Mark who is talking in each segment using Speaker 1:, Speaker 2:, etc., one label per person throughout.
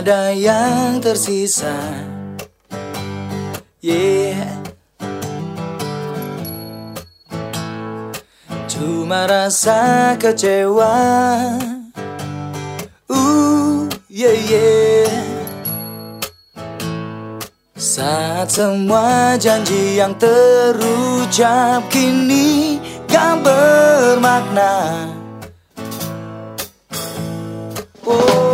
Speaker 1: ada yang tersisa. Yeah. Cuma rasa kecewa. Uh, yeah, yeah. Saat semua janji yang terucap kini gak bermakna. Oh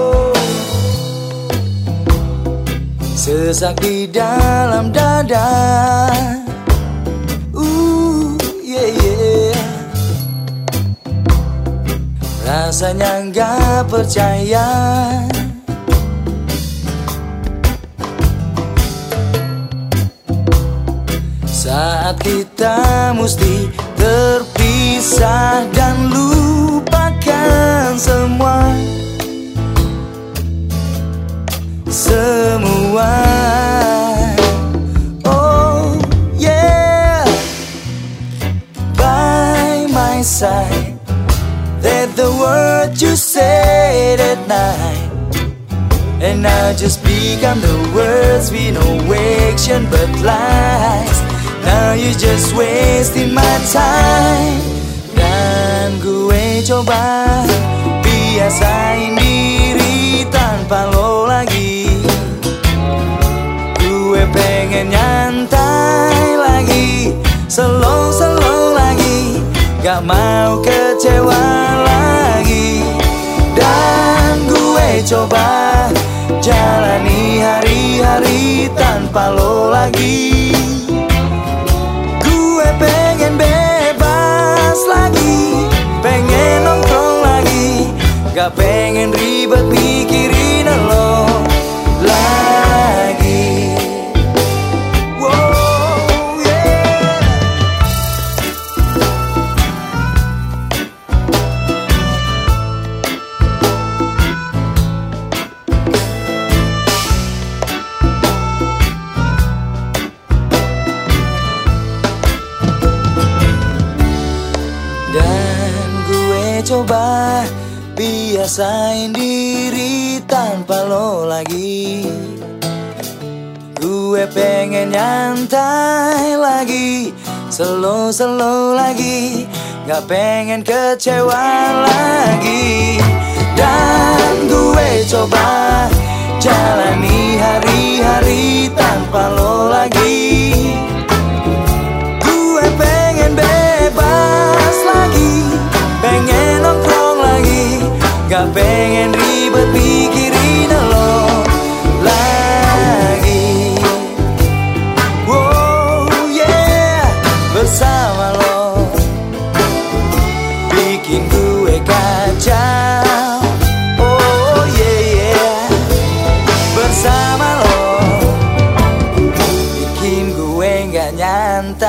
Speaker 1: Sesak di dalam dada. Uh, yeah, yeah. Rasanya gak percaya. Saat kita mesti terpisah dan lupakan you said at night. And now just become the words with no action but lies. Now you just wasting my time. Dan gue coba biasain diri tanpa lo lagi. Gue pengen nyantai lagi Slow-slow lagi. Gak mau Gue coba. Jalani hari-hari tanpa lo lagi. Gue pengen bebas lagi. Pengen nongkrong lagi. Gak pengen ribet mikirin coba biasain diri tanpa lo lagi. Gue pengen nyantai lagi Slow-slow lagi Gak pengen kecewa lagi. Dan gue coba canta